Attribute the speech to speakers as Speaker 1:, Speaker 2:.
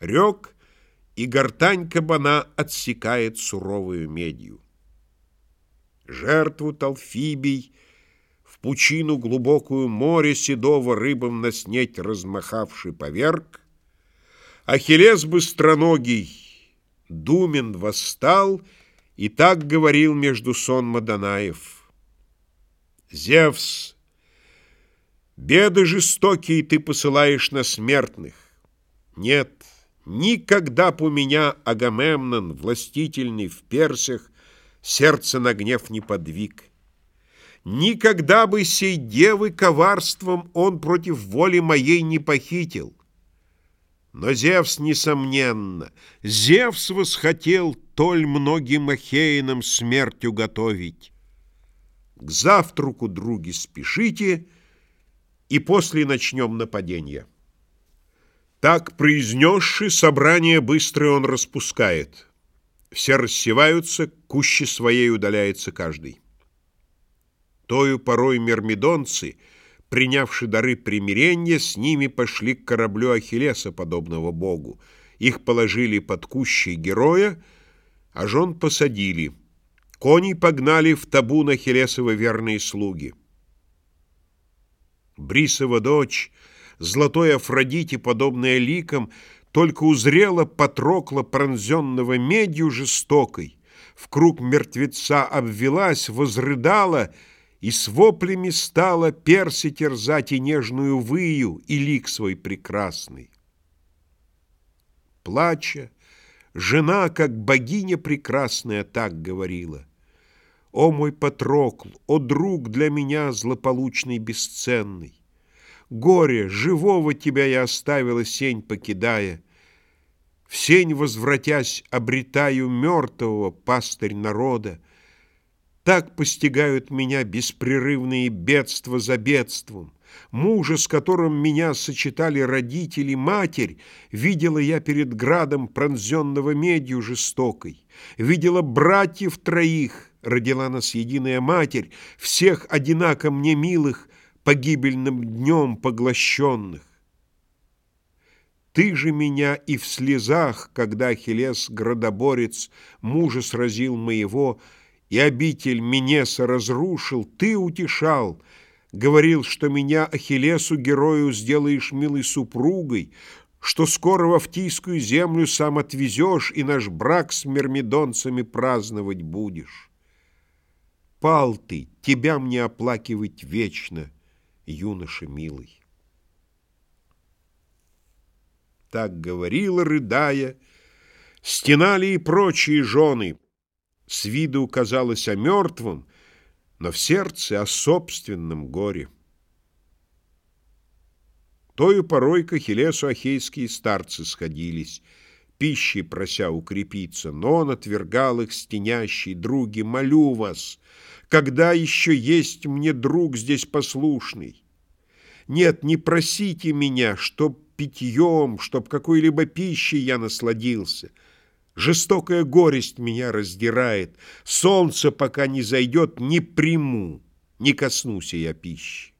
Speaker 1: Рек, и гортань кабана отсекает суровую медью. Жертву Талфибий в пучину глубокую море седого рыбам наснеть размахавший поверг, Ахиллес быстроногий, Думен восстал и так говорил между сон Маданаев. Зевс, беды жестокие ты посылаешь на смертных. Нет, никогда б у меня Агамемнон, властительный в Персях, сердце на гнев не подвиг. Никогда бы сей девы коварством он против воли моей не похитил. Но Зевс, несомненно, Зевс восхотел толь многим ахеянам смерть уготовить. К завтраку, други, спешите, и после начнем нападение. Так произнесши, собрание быстрое он распускает. Все рассеваются, куще своей удаляется каждый. Тою порой мирмидонцы, принявши дары примирения, с ними пошли к кораблю Ахиллеса, подобного богу. Их положили под кущей героя, а жен посадили. Коней погнали в табун Ахиллесова верные слуги. Брисова дочь, золотой Афродите, подобная ликом, только узрела Патрокла, пронзенного медью жестокой, в круг мертвеца обвелась, возрыдала и с воплями стала перси терзать и нежную выю, и лик свой прекрасный. Плача, жена, как богиня прекрасная, так говорила. «О мой Патрокл, о друг для меня злополучный бесценный! Горе, живого тебя я оставила, сень покидая, в сень возвратясь, обретаю мертвого, пастырь народа. Так постигают меня беспрерывные бедства за бедством. Мужа, с которым меня сочетали родители, матерь, видела я перед градом, пронзенного медью жестокой. Видела братьев троих, родила нас единая матерь, всех одинако мне милых, погибельным днем поглощенных. Ты же меня и в слезах, когда Ахиллес, градоборец, мужа сразил моего, и обитель Минеса разрушил, ты утешал, говорил, что меня Ахиллесу герою сделаешь милой супругой, что скоро в Автийскую землю сам отвезешь и наш брак с мирмидонцами праздновать будешь. Пал ты, тебя мне оплакивать вечно, юноша милый. Так говорила, рыдая, стенали и прочие жены. С виду казалось о мертвом, но в сердце о собственном горе. Тою порой к Ахиллесу ахейские старцы сходились, пищей прося укрепиться, но он отвергал их стенящий, други, молю вас, когда еще есть мне друг здесь послушный? Нет, не просите меня, чтоб питьем, чтоб какой-либо пищей я насладился. Жестокая горесть меня раздирает. Солнце, пока не зайдет, не приму, не коснусь я пищи.